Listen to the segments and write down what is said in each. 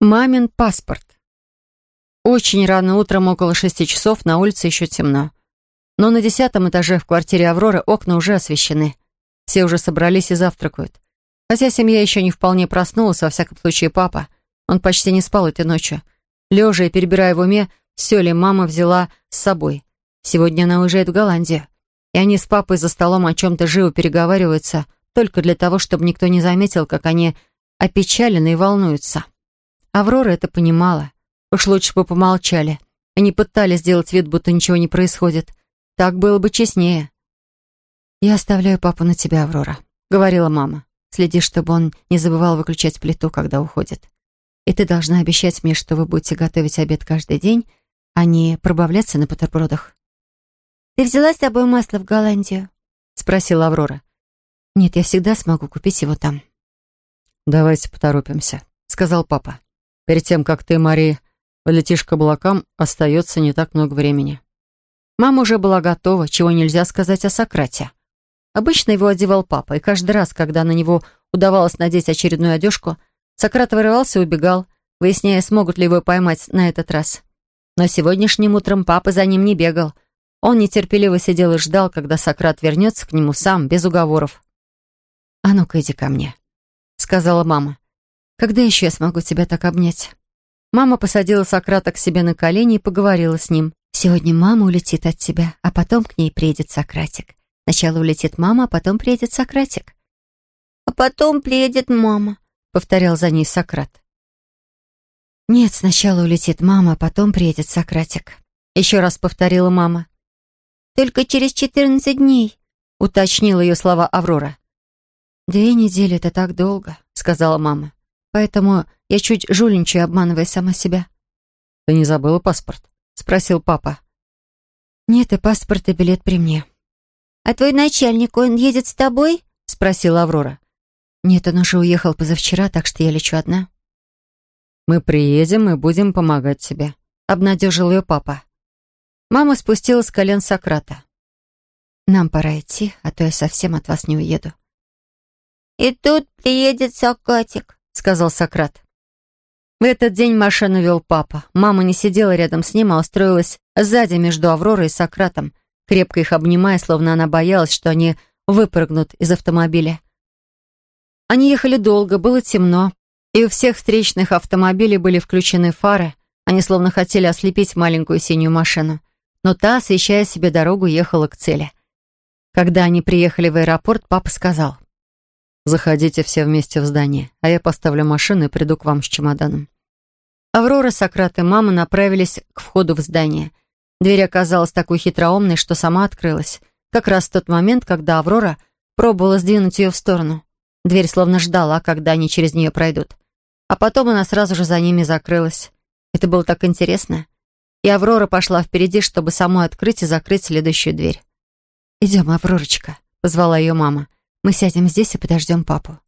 Мамин паспорт. Очень рано утром, около шести часов, на улице еще темно. Но на десятом этаже в квартире Авроры окна уже освещены. Все уже собрались и завтракают. Хотя семья еще не вполне проснулась, во всяком случае папа. Он почти не спал этой ночью. Лежа и перебирая в уме, все ли мама взяла с собой. Сегодня она уезжает в Голландию. И они с папой за столом о чем-то живо переговариваются, только для того, чтобы никто не заметил, как они опечалены и волнуются. Аврора это понимала. Уж лучше бы помолчали. И не пытались сделать вид, будто ничего не происходит. Так было бы честнее. «Я оставляю папу на тебя, Аврора», — говорила мама. «Следи, чтобы он не забывал выключать плиту, когда уходит. И ты должна обещать мне, что вы будете готовить обед каждый день, а не пробавляться на бутербродах». «Ты взяла с собой масло в Голландию?» — спросила Аврора. «Нет, я всегда смогу купить его там». «Давайте поторопимся», — сказал папа. «Перед тем, как ты, Мари, полетишь к облакам, остается не так много времени». Мама уже была готова, чего нельзя сказать о Сократе. Обычно его одевал папа, и каждый раз, когда на него удавалось надеть очередную одежку, Сократ вырывался и убегал, выясняя, смогут ли его поймать на этот раз. Но сегодняшним утром папа за ним не бегал. Он нетерпеливо сидел и ждал, когда Сократ вернется к нему сам, без уговоров. «А ну-ка, иди ко мне», — сказала мама. «Когда еще я смогу тебя так обнять?» Мама посадила Сократа к себе на колени и поговорила с ним. Сегодня мама улетит от тебя, а потом к ней приедет Сократик. Сначала улетит мама, а потом приедет Сократик. «А потом приедет мама», — повторял за ней Сократ. «Нет, сначала улетит мама, а потом приедет Сократик», — еще раз повторила мама. «Только через четырнадцать дней», — уточнила ее слова Аврора. «Две недели — это так долго», — сказала мама. «Поэтому я чуть жульничаю, обманывая сама себя». «Ты не забыла паспорт?» — спросил папа. «Нет, и паспорт, и билет при мне». «А твой начальник, он едет с тобой?» — спросила Аврора. «Нет, он уже уехал позавчера, так что я лечу одна». «Мы приедем и будем помогать тебе», — обнадежил ее папа. Мама спустилась с колен Сократа. «Нам пора идти, а то я совсем от вас не уеду». «И тут приедет Сокатик», — сказал Сократ. В этот день машину вел папа. Мама не сидела рядом с ним, а устроилась сзади между Авророй и Сократом, крепко их обнимая, словно она боялась, что они выпрыгнут из автомобиля. Они ехали долго, было темно, и у всех встречных автомобилей были включены фары. Они словно хотели ослепить маленькую синюю машину. Но та, освещая себе дорогу, ехала к цели. Когда они приехали в аэропорт, папа сказал, «Заходите все вместе в здание, а я поставлю машину и приду к вам с чемоданом». Аврора, Сократ и мама направились к входу в здание. Дверь оказалась такой хитроумной, что сама открылась. Как раз в тот момент, когда Аврора пробовала сдвинуть ее в сторону. Дверь словно ждала, когда они через нее пройдут. А потом она сразу же за ними закрылась. Это было так интересно. И Аврора пошла впереди, чтобы самой открыть и закрыть следующую дверь. «Идем, Авророчка», — позвала ее мама. «Мы сядем здесь и подождем папу».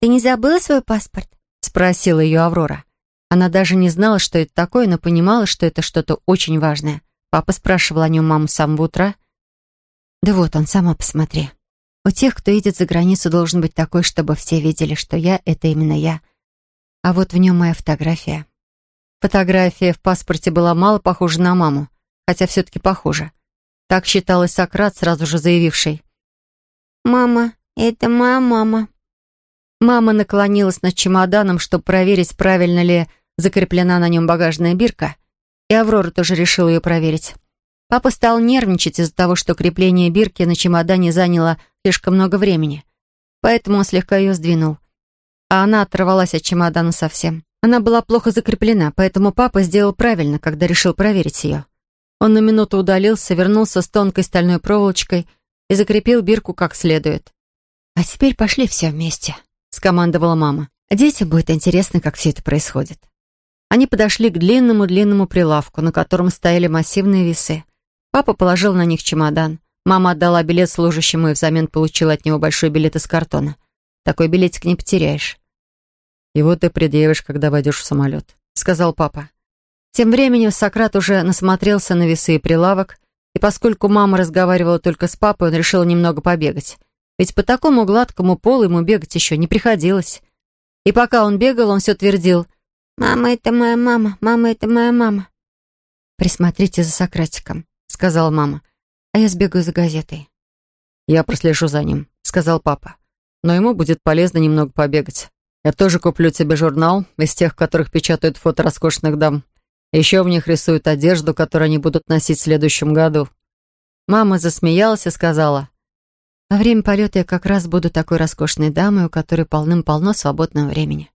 «Ты не забыла свой паспорт?» — спросила ее Аврора. Она даже не знала, что это такое, но понимала, что это что-то очень важное. Папа спрашивал о нем маму с самого утра. «Да вот он, сама посмотри. У тех, кто едет за границу, должен быть такой, чтобы все видели, что я — это именно я. А вот в нем моя фотография». Фотография в паспорте была мало похожа на маму, хотя все-таки похожа. Так считалось Сократ, сразу же заявивший. «Мама, это моя мама». Мама наклонилась над чемоданом, чтобы проверить, правильно ли закреплена на нем багажная бирка, и Аврора тоже решила ее проверить. Папа стал нервничать из-за того, что крепление бирки на чемодане заняло слишком много времени, поэтому он слегка ее сдвинул. А она оторвалась от чемодана совсем. Она была плохо закреплена, поэтому папа сделал правильно, когда решил проверить ее. Он на минуту удалился, вернулся с тонкой стальной проволочкой и закрепил бирку как следует. «А теперь пошли все вместе», — скомандовала мама. «Детям будет интересно, как все это происходит». Они подошли к длинному-длинному прилавку, на котором стояли массивные весы. Папа положил на них чемодан. Мама отдала билет служащему и взамен получила от него большой билет из картона. Такой билетик не потеряешь. «Его ты предъявишь, когда войдешь в самолет», — сказал папа. Тем временем Сократ уже насмотрелся на весы и прилавок, и поскольку мама разговаривала только с папой, он решил немного побегать. Ведь по такому гладкому полу ему бегать еще не приходилось. И пока он бегал, он все твердил «Мама — это моя мама, мама — это моя мама». «Присмотрите за Сократиком», — сказала мама, «а я сбегаю за газетой». «Я прослежу за ним», — сказал папа. «Но ему будет полезно немного побегать. Я тоже куплю тебе журнал из тех, в которых печатают фото роскошных дам. Еще в них рисуют одежду, которую они будут носить в следующем году». Мама засмеялась и сказала, «Во время полета я как раз буду такой роскошной дамой, у которой полным-полно свободного времени».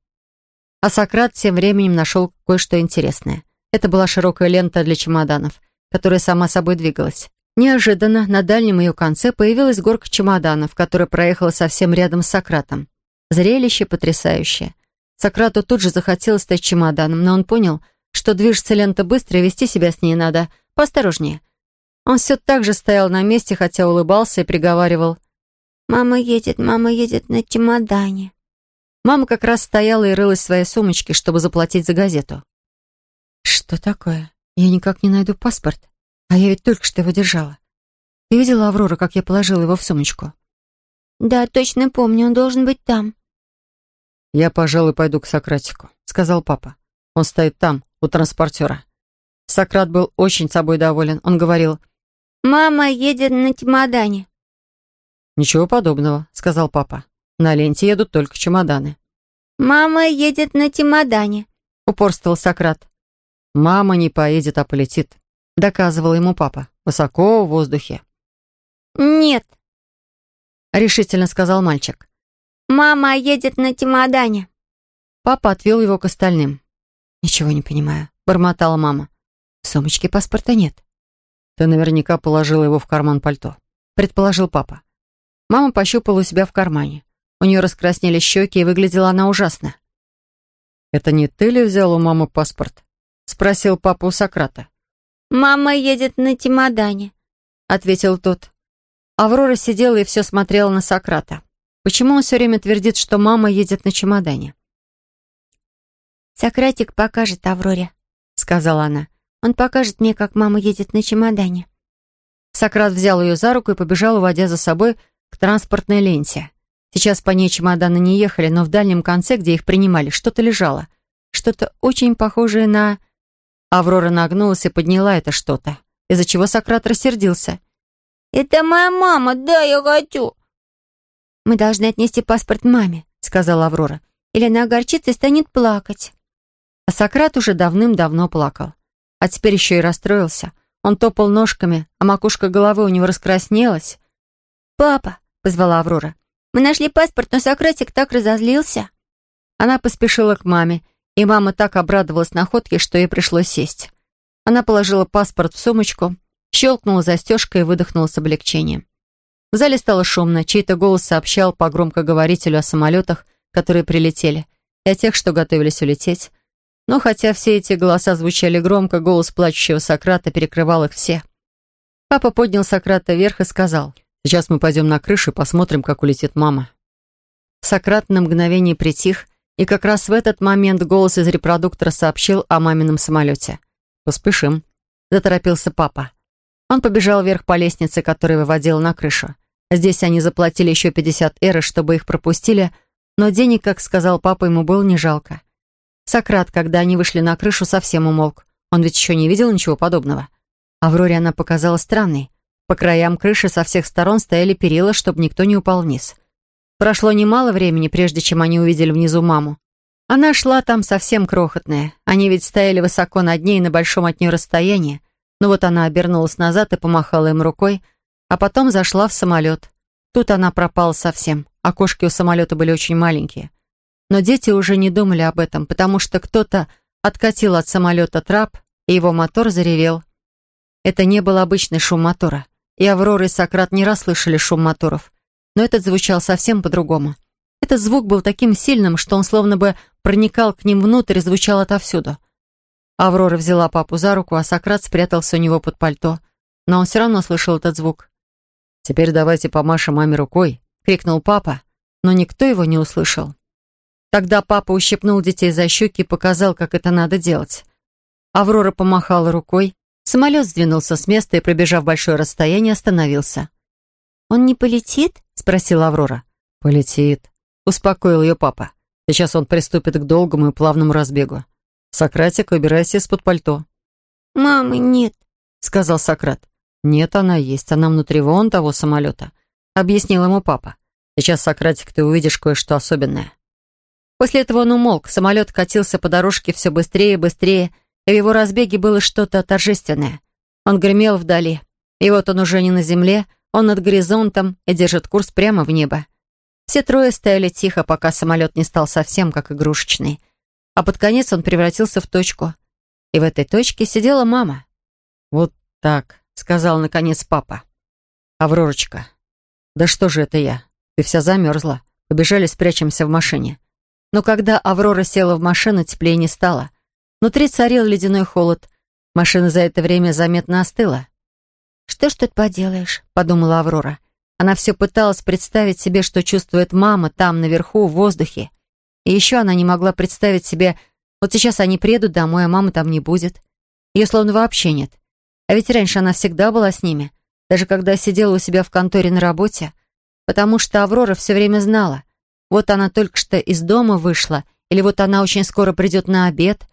А Сократ тем временем нашел кое-что интересное. Это была широкая лента для чемоданов, которая сама собой двигалась. Неожиданно на дальнем ее конце появилась горка чемоданов, которая проехала совсем рядом с Сократом. Зрелище потрясающее. Сократу тут же захотелось стать чемоданом, но он понял, что движется лента быстро вести себя с ней надо поосторожнее. Он все так же стоял на месте, хотя улыбался и приговаривал «Мама едет, мама едет на чемодане». Мама как раз стояла и рылась в своей сумочке, чтобы заплатить за газету. «Что такое? Я никак не найду паспорт. А я ведь только что его держала. Ты видела, Аврора, как я положила его в сумочку?» «Да, точно помню, он должен быть там». «Я, пожалуй, пойду к Сократику», — сказал папа. «Он стоит там, у транспортера». Сократ был очень собой доволен. Он говорил, «Мама едет на чемодане». «Ничего подобного», — сказал папа. На ленте едут только чемоданы. «Мама едет на чемодане», — упорствовал Сократ. «Мама не поедет, а полетит», — доказывал ему папа. «Высоко в воздухе». «Нет», — решительно сказал мальчик. «Мама едет на чемодане». Папа отвел его к остальным. «Ничего не понимаю», — бормотала мама. «В сумочке паспорта нет». «Ты наверняка положила его в карман пальто», — предположил папа. Мама пощупала у себя в кармане. У нее раскраснели щеки, и выглядела она ужасно. «Это не ты ли взял у мамы паспорт?» — спросил папа у Сократа. «Мама едет на чемодане», — ответил тот. Аврора сидела и все смотрела на Сократа. Почему он все время твердит, что мама едет на чемодане? «Сократик покажет Авроре», — сказала она. «Он покажет мне, как мама едет на чемодане». Сократ взял ее за руку и побежал, уводя за собой к транспортной ленте. Сейчас по ней чемоданы не ехали, но в дальнем конце, где их принимали, что-то лежало. Что-то очень похожее на... Аврора нагнулась и подняла это что-то, из-за чего Сократ рассердился. «Это моя мама, да, я хочу!» «Мы должны отнести паспорт маме», — сказала Аврора. «Или она огорчится и станет плакать». А Сократ уже давным-давно плакал. А теперь еще и расстроился. Он топал ножками, а макушка головы у него раскраснелась. «Папа», — позвала Аврора, мы нашли паспорт, но Сократик так разозлился». Она поспешила к маме, и мама так обрадовалась находке, что ей пришлось сесть. Она положила паспорт в сумочку, щелкнула застежкой и выдохнула с облегчением. В зале стало шумно, чей-то голос сообщал по громкоговорителю о самолетах, которые прилетели, и о тех, что готовились улететь. Но хотя все эти голоса звучали громко, голос плачущего Сократа перекрывал их все. Папа поднял Сократа вверх и сказал — Сейчас мы пойдем на крышу и посмотрим, как улетит мама». Сократ на мгновение притих, и как раз в этот момент голос из репродуктора сообщил о мамином самолете. «Поспешим», — заторопился папа. Он побежал вверх по лестнице, которая выводила на крышу. Здесь они заплатили еще 50 эры, чтобы их пропустили, но денег, как сказал папа, ему было не жалко. Сократ, когда они вышли на крышу, совсем умолк. Он ведь еще не видел ничего подобного. Авроре она показала странной. По краям крыши со всех сторон стояли перила, чтобы никто не упал вниз. Прошло немало времени, прежде чем они увидели внизу маму. Она шла там совсем крохотная. Они ведь стояли высоко над ней на большом от нее расстоянии. Но вот она обернулась назад и помахала им рукой, а потом зашла в самолет. Тут она пропала совсем. Окошки у самолета были очень маленькие. Но дети уже не думали об этом, потому что кто-то откатил от самолета трап, и его мотор заревел. Это не был обычный шум мотора. И Аврора и Сократ не расслышали шум моторов. Но этот звучал совсем по-другому. Этот звук был таким сильным, что он словно бы проникал к ним внутрь и звучал отовсюду. Аврора взяла папу за руку, а Сократ спрятался у него под пальто. Но он все равно слышал этот звук. «Теперь давайте помашем маме рукой», — крикнул папа, но никто его не услышал. Тогда папа ущипнул детей за щеки и показал, как это надо делать. Аврора помахала рукой, Самолет сдвинулся с места и, пробежав большое расстояние, остановился. «Он не полетит?» — спросила Аврора. «Полетит», — успокоил ее папа. «Сейчас он приступит к долгому и плавному разбегу. Сократик, выбирайся из-под пальто. «Мамы нет», — сказал Сократ. «Нет, она есть. Она внутри вон того самолета», — объяснил ему папа. «Сейчас, Сократик, ты увидишь кое-что особенное». После этого он умолк. Самолет катился по дорожке все быстрее и быстрее, и в его разбеге было что-то торжественное. Он гремел вдали. И вот он уже не на земле, он над горизонтом и держит курс прямо в небо. Все трое стояли тихо, пока самолет не стал совсем как игрушечный. А под конец он превратился в точку. И в этой точке сидела мама. «Вот так», — сказал наконец папа. «Авророчка, да что же это я? Ты вся замерзла. Побежали, спрячемся в машине». Но когда Аврора села в машину, теплее не стало. Внутри царил ледяной холод. Машина за это время заметно остыла. «Что ж тут поделаешь?» — подумала Аврора. Она все пыталась представить себе, что чувствует мама там, наверху, в воздухе. И еще она не могла представить себе, вот сейчас они приедут домой, а мамы там не будет. Ее словно вообще нет. А ведь раньше она всегда была с ними, даже когда сидела у себя в конторе на работе, потому что Аврора все время знала. Вот она только что из дома вышла, или вот она очень скоро придет на обед.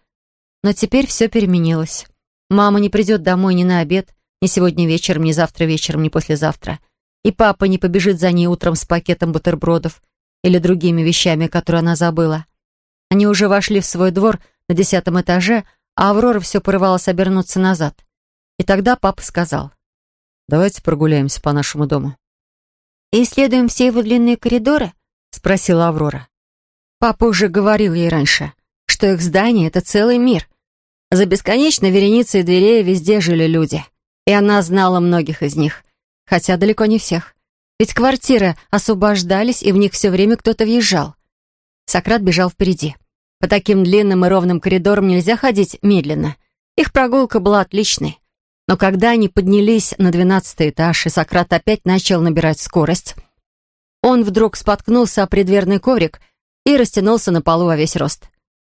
Но теперь все переменилось. Мама не придет домой ни на обед, ни сегодня вечером, ни завтра вечером, ни послезавтра. И папа не побежит за ней утром с пакетом бутербродов или другими вещами, которые она забыла. Они уже вошли в свой двор на десятом этаже, а Аврора все порывалась обернуться назад. И тогда папа сказал, «Давайте прогуляемся по нашему дому». «И исследуем все его длинные коридоры?» — спросила Аврора. Папа уже говорил ей раньше, что их здание — это целый мир. За бесконечной вереницей дверей везде жили люди — и она знала многих из них, хотя далеко не всех. Ведь квартиры освобождались, и в них все время кто-то въезжал. Сократ бежал впереди. По таким длинным и ровным коридорам нельзя ходить медленно. Их прогулка была отличной. Но когда они поднялись на двенадцатый этаж, и Сократ опять начал набирать скорость, он вдруг споткнулся о предверный коврик и растянулся на полу во весь рост.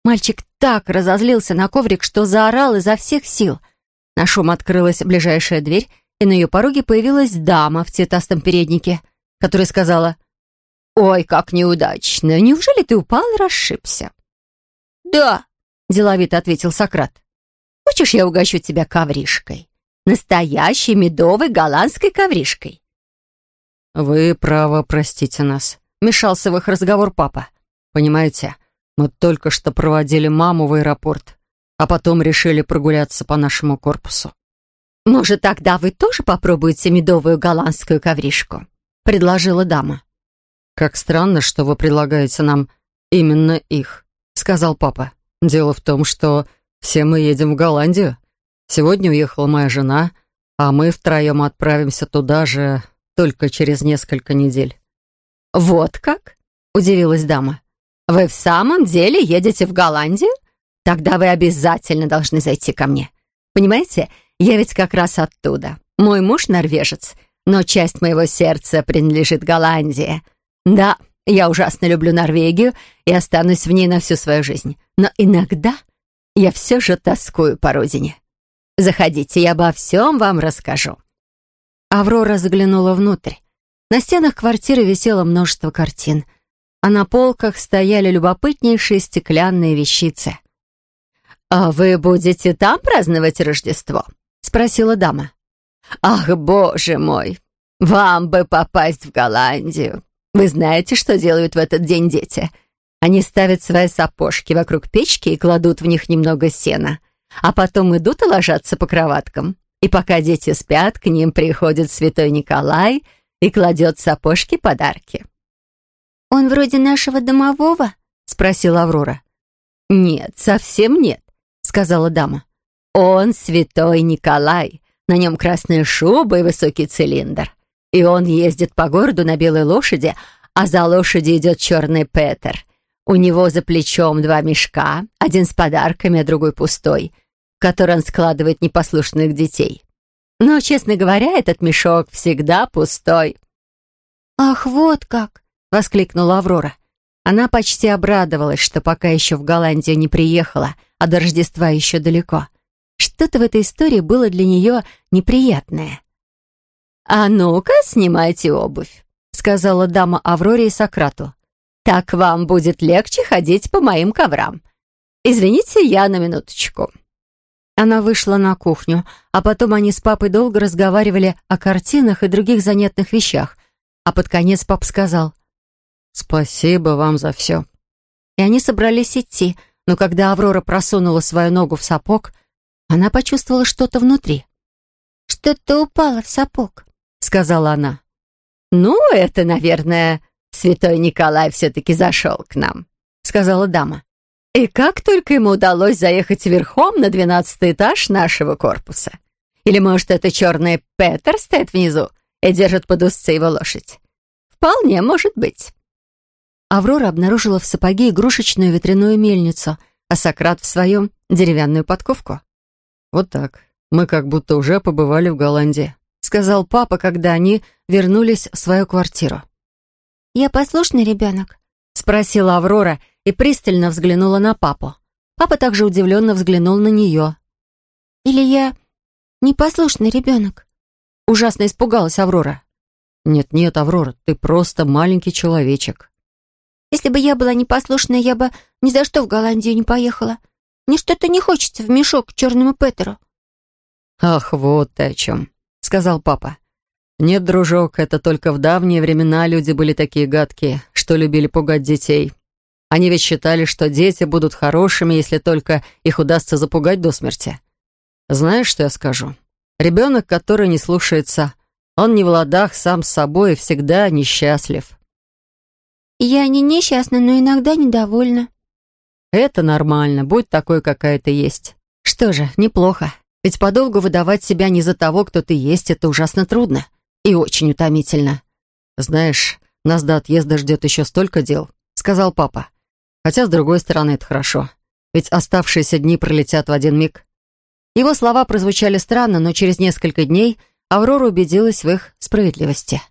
Мальчик так разозлился на коврик, что заорал изо всех сил — на шум открылась ближайшая дверь, и на ее пороге появилась дама в цветастом переднике, которая сказала, «Ой, как неудачно! Неужели ты упал и расшибся?» «Да», — деловито ответил Сократ. «Хочешь, я угощу тебя ковришкой? Настоящей медовой голландской ковришкой?» «Вы, право, простите нас», — мешался в их разговор папа. «Понимаете, мы только что проводили маму в аэропорт а потом решили прогуляться по нашему корпусу. «Может, тогда вы тоже попробуете медовую голландскую ковришку?» — предложила дама. «Как странно, что вы предлагаете нам именно их», — сказал папа. «Дело в том, что все мы едем в Голландию. Сегодня уехала моя жена, а мы втроем отправимся туда же только через несколько недель». «Вот как?» — удивилась дама. «Вы в самом деле едете в Голландию?» Тогда вы обязательно должны зайти ко мне. Понимаете, я ведь как раз оттуда. Мой муж норвежец, но часть моего сердца принадлежит Голландии. Да, я ужасно люблю Норвегию и останусь в ней на всю свою жизнь. Но иногда я все же тоскую по родине. Заходите, я обо всем вам расскажу». Аврора заглянула внутрь. На стенах квартиры висело множество картин, а на полках стояли любопытнейшие стеклянные вещицы — «А вы будете там праздновать Рождество?» — спросила дама. «Ах, боже мой! Вам бы попасть в Голландию! Вы знаете, что делают в этот день дети? Они ставят свои сапожки вокруг печки и кладут в них немного сена, а потом идут и ложатся по кроваткам. И пока дети спят, к ним приходит святой Николай и кладет сапожки подарки». «Он вроде нашего домового?» — спросила Аврора. «Нет, совсем нет сказала дама. «Он святой Николай. На нем красная шуба и высокий цилиндр. И он ездит по городу на белой лошади, а за лошадью идет черный Петер. У него за плечом два мешка, один с подарками, а другой пустой, в который он складывает непослушных детей. Но, честно говоря, этот мешок всегда пустой». «Ах, вот как!» — воскликнула Аврора. Она почти обрадовалась, что пока еще в Голландию не приехала — а до Рождества еще далеко. Что-то в этой истории было для нее неприятное. «А ну-ка, снимайте обувь», — сказала дама Авроре и Сократу. «Так вам будет легче ходить по моим коврам. Извините, я на минуточку». Она вышла на кухню, а потом они с папой долго разговаривали о картинах и других занятных вещах, а под конец пап сказал «Спасибо вам за все». И они собрались идти, но когда Аврора просунула свою ногу в сапог, она почувствовала что-то внутри. «Что-то упало в сапог», — сказала она. «Ну, это, наверное, святой Николай все-таки зашел к нам», — сказала дама. И как только ему удалось заехать верхом на двенадцатый этаж нашего корпуса. Или, может, это черный Петер стоит внизу и держит под узцы его лошадь? Вполне может быть. Аврора обнаружила в сапоге игрушечную ветряную мельницу, а Сократ в своем деревянную подковку. «Вот так. Мы как будто уже побывали в Голландии», — сказал папа, когда они вернулись в свою квартиру. «Я послушный ребенок?» — спросила Аврора и пристально взглянула на папу. Папа также удивленно взглянул на нее. «Или я непослушный ребенок?» Ужасно испугалась Аврора. «Нет-нет, Аврора, ты просто маленький человечек». «Если бы я была непослушная, я бы ни за что в Голландию не поехала. Мне что-то не хочется в мешок к черному Петеру». «Ах, вот ты о чем», — сказал папа. «Нет, дружок, это только в давние времена люди были такие гадкие, что любили пугать детей. Они ведь считали, что дети будут хорошими, если только их удастся запугать до смерти. Знаешь, что я скажу? Ребенок, который не слушается, он не в ладах сам с собой и всегда несчастлив. Я не несчастна, но иногда недовольна. Это нормально, будь такой, какая ты есть. Что же, неплохо. Ведь подолгу выдавать себя не за того, кто ты есть, это ужасно трудно и очень утомительно. Знаешь, нас до отъезда ждет еще столько дел, сказал папа. Хотя, с другой стороны, это хорошо. Ведь оставшиеся дни пролетят в один миг. Его слова прозвучали странно, но через несколько дней Аврора убедилась в их справедливости.